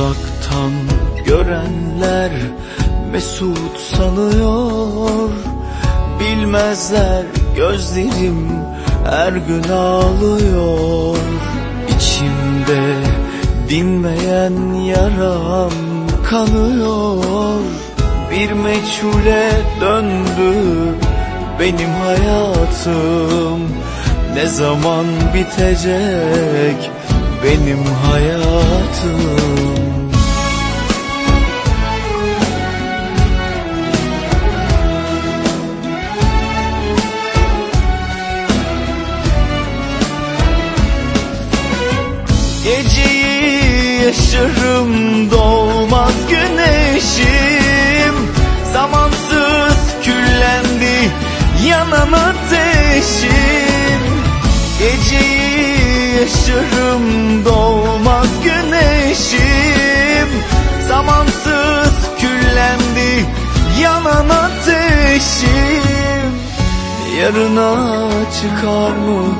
Uzaktan görenler mesut sanıyor. Bilmezler gözlerim her gün ağlıyor. İçimde dinmeyen yaram kanıyor Bir meçhule döndü benim hayatım. Ne zaman bitecek benim hayatım. Geceyi yaşarım doğmaz güneşim Yaşarım doğmaz güneşim. Zamansız küllendi yanan ateşim. Yarına çıkar mı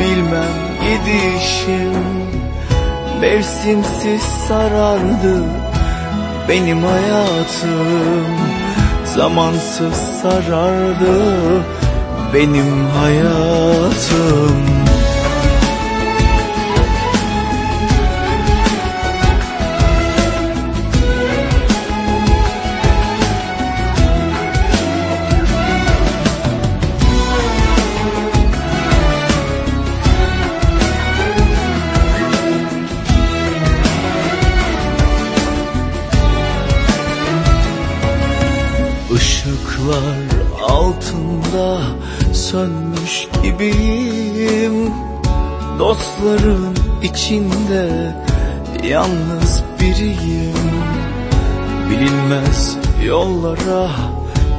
bilmem gidişim. Mevsimsiz sarardı benim hayatım. Zamansız sarardı benim hayatım Işıklar altında sönmüş gibiyim. Dostların içinde yalnız biriyim. Bilinmez yollara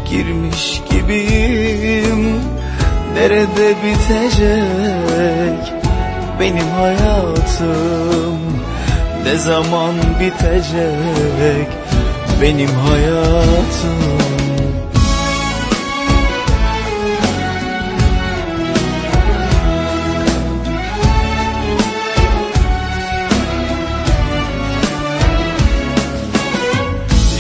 girmiş gibiyim. Nerede bitecek benim hayatım? Ne zaman bitecek benim hayatım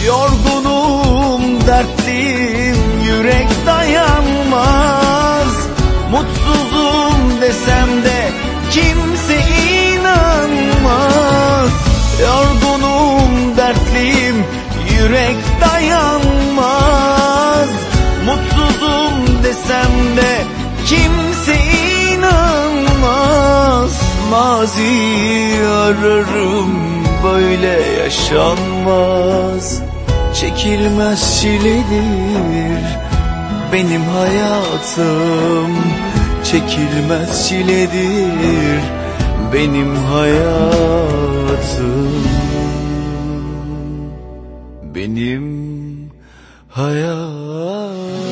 Yorgunum, dertliyim, yürek dayanmaz. Mutsuzum desem de kimse inanmaz. Yorgunum, dertliyim, yürek dayanmaz. Mutsuzum desem de kimse inanmaz. Maziyi ararım böyle yaşanmaz Çekilmez çiledir benim hayatım Çekilmez çiledir benim hayatım Benim hayatım